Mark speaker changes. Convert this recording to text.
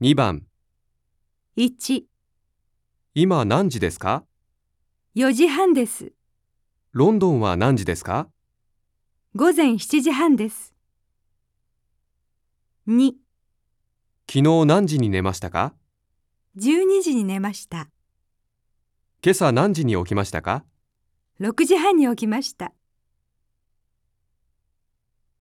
Speaker 1: 2番、
Speaker 2: 1、
Speaker 1: 今何時ですか
Speaker 2: ？4時半です。
Speaker 1: ロンドンは何時ですか？
Speaker 2: 午前7時半です。2、
Speaker 1: 昨日何時に寝ましたか
Speaker 2: ？12時に寝ました。
Speaker 1: 今朝何時に起きましたか
Speaker 2: ？6時半に起きました。